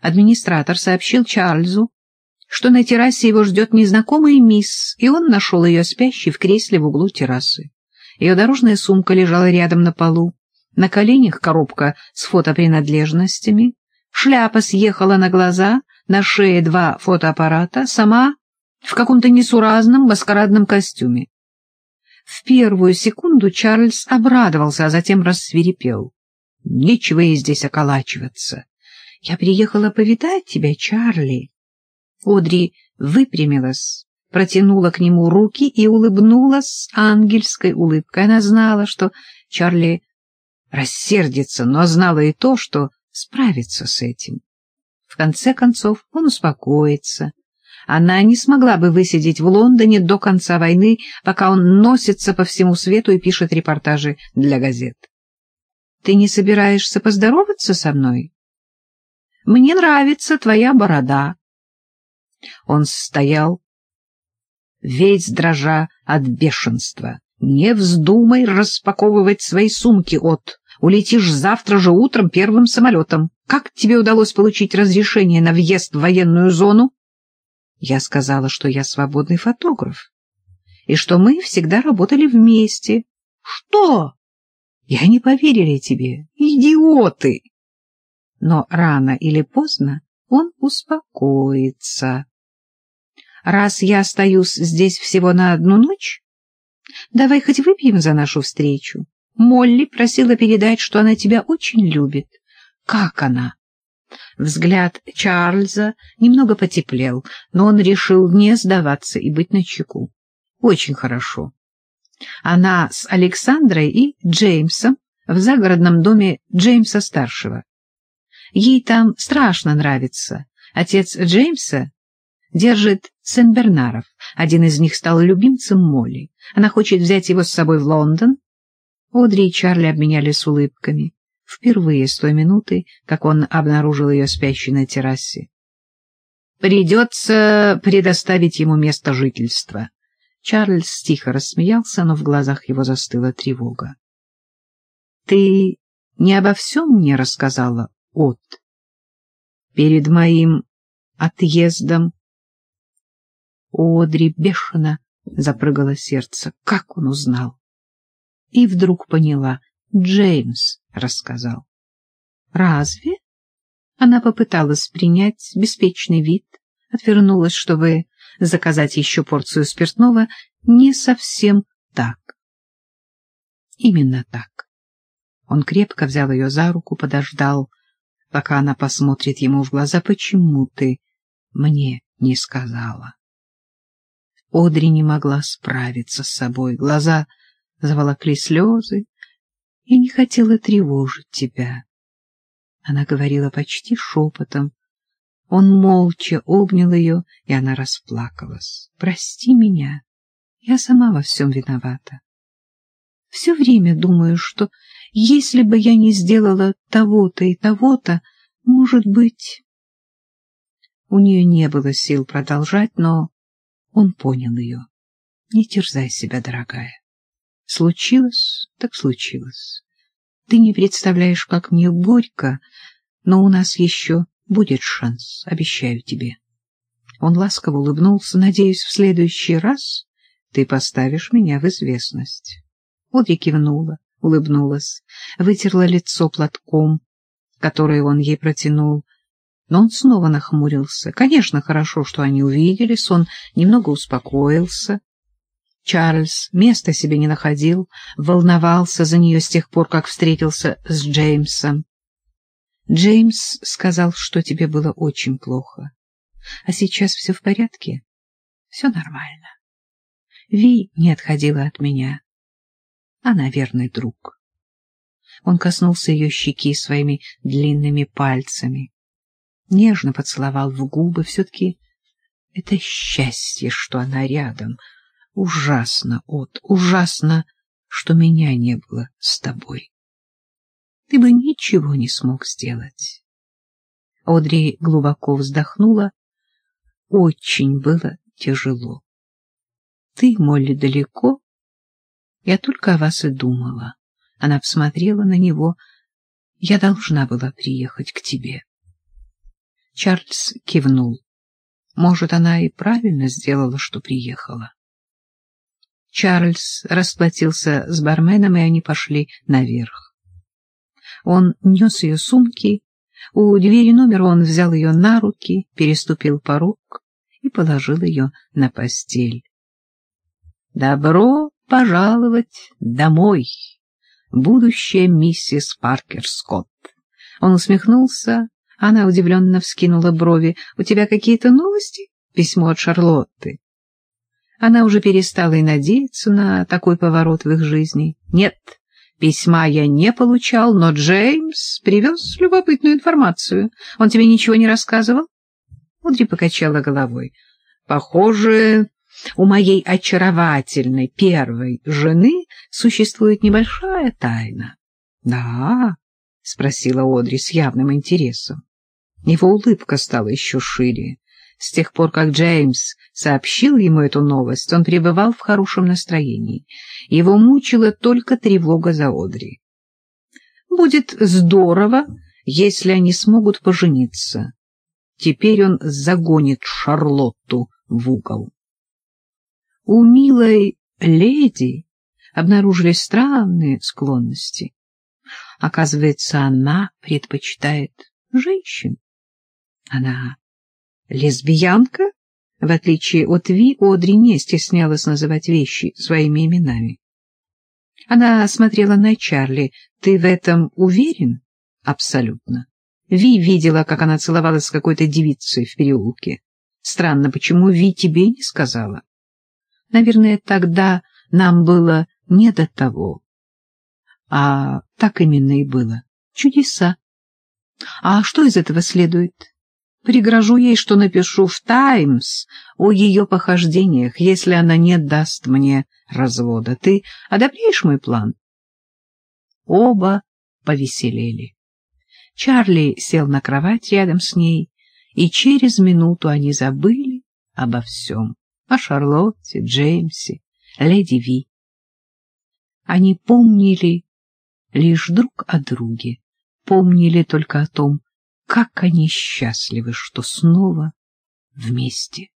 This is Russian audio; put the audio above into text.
администратор сообщил Чарльзу, что на террасе его ждет незнакомая мисс, и он нашел ее спящей в кресле в углу террасы. Ее дорожная сумка лежала рядом на полу, на коленях коробка с фотопринадлежностями, шляпа съехала на глаза, на шее два фотоаппарата, сама в каком-то несуразном маскарадном костюме. В первую секунду Чарльз обрадовался, а затем рассверепел. Нечего ей здесь околачиваться. Я приехала повидать тебя, Чарли. Одри выпрямилась, протянула к нему руки и улыбнулась ангельской улыбкой. Она знала, что Чарли рассердится, но знала и то, что справится с этим. В конце концов он успокоится. Она не смогла бы высидеть в Лондоне до конца войны, пока он носится по всему свету и пишет репортажи для газет. Ты не собираешься поздороваться со мной? Мне нравится твоя борода. Он стоял, весь дрожа от бешенства. Не вздумай распаковывать свои сумки, от. Улетишь завтра же утром первым самолетом. Как тебе удалось получить разрешение на въезд в военную зону? Я сказала, что я свободный фотограф и что мы всегда работали вместе. Что? И они поверили тебе. Идиоты! Но рано или поздно он успокоится. Раз я остаюсь здесь всего на одну ночь, давай хоть выпьем за нашу встречу. Молли просила передать, что она тебя очень любит. Как она? Взгляд Чарльза немного потеплел, но он решил не сдаваться и быть начеку. Очень хорошо. Она с Александрой и Джеймсом в загородном доме Джеймса-старшего. Ей там страшно нравится. Отец Джеймса держит Сен-Бернаров. Один из них стал любимцем Молли. Она хочет взять его с собой в Лондон. Одри и Чарли обменялись улыбками. Впервые с той минуты, как он обнаружил ее спящей на террасе. Придется предоставить ему место жительства. Чарльз тихо рассмеялся, но в глазах его застыла тревога. — Ты не обо всем мне рассказала, От? Перед моим отъездом Одри бешено запрыгало сердце. Как он узнал? И вдруг поняла. Джеймс рассказал. — Разве? Она попыталась принять беспечный вид, отвернулась, чтобы заказать еще порцию спиртного, не совсем так. Именно так. Он крепко взял ее за руку, подождал, пока она посмотрит ему в глаза. «Почему ты мне не сказала?» Одри не могла справиться с собой. Глаза заволокли слезы и не хотела тревожить тебя. Она говорила почти шепотом, он молча обнял ее, и она расплакалась. «Прости меня, я сама во всем виновата. Все время думаю, что если бы я не сделала того-то и того-то, может быть...» У нее не было сил продолжать, но он понял ее. «Не терзай себя, дорогая. Случилось, так случилось. Ты не представляешь, как мне горько, но у нас еще Будет шанс, обещаю тебе. Он ласково улыбнулся. Надеюсь, в следующий раз ты поставишь меня в известность. Одри кивнула, улыбнулась, вытерла лицо платком, который он ей протянул. Но он снова нахмурился. Конечно, хорошо, что они увиделись, он немного успокоился. Чарльз места себе не находил, волновался за нее с тех пор, как встретился с Джеймсом. Джеймс сказал, что тебе было очень плохо. А сейчас все в порядке? Все нормально. Ви не отходила от меня. Она верный друг. Он коснулся ее щеки своими длинными пальцами, нежно поцеловал в губы. Все-таки это счастье, что она рядом. Ужасно, от, ужасно, что меня не было с тобой ты бы ничего не смог сделать. Одри глубоко вздохнула. Очень было тяжело. Ты, Молли, далеко? Я только о вас и думала. Она посмотрела на него. Я должна была приехать к тебе. Чарльз кивнул. Может, она и правильно сделала, что приехала. Чарльз расплатился с барменом, и они пошли наверх. Он нес ее сумки. У двери номера он взял ее на руки, переступил порог и положил ее на постель. «Добро пожаловать домой, будущая миссис Паркер Скотт!» Он усмехнулся, она удивленно вскинула брови. — У тебя какие-то новости? Письмо от Шарлотты. Она уже перестала и надеяться на такой поворот в их жизни. Нет, письма я не получал, но Джеймс привез любопытную информацию. Он тебе ничего не рассказывал? Удри покачала головой. Похоже, у моей очаровательной первой жены существует небольшая тайна. — Да, — спросила Одри с явным интересом. Его улыбка стала еще шире. С тех пор, как Джеймс сообщил ему эту новость, он пребывал в хорошем настроении. Его мучила только тревога за Одри. «Будет здорово, если они смогут пожениться. Теперь он загонит Шарлотту в угол». У милой леди обнаружились странные склонности. Оказывается, она предпочитает женщин. Она лесбиянка? В отличие от Ви, Одри не стеснялась называть вещи своими именами. Она смотрела на Чарли. «Ты в этом уверен?» «Абсолютно». Ви видела, как она целовалась с какой-то девицей в переулке. Странно, почему Ви тебе не сказала? Наверное, тогда нам было не до того. А так именно и было. Чудеса. А что из этого следует? Пригрожу ей, что напишу в «Таймс» о ее похождениях, если она не даст мне развода. Ты одобряешь мой план? Оба повеселели. Чарли сел на кровать рядом с ней, и через минуту они забыли обо всем. О Шарлотте, Джеймсе, леди Ви. Они помнили лишь друг о друге, помнили только о том, как они счастливы, что снова вместе.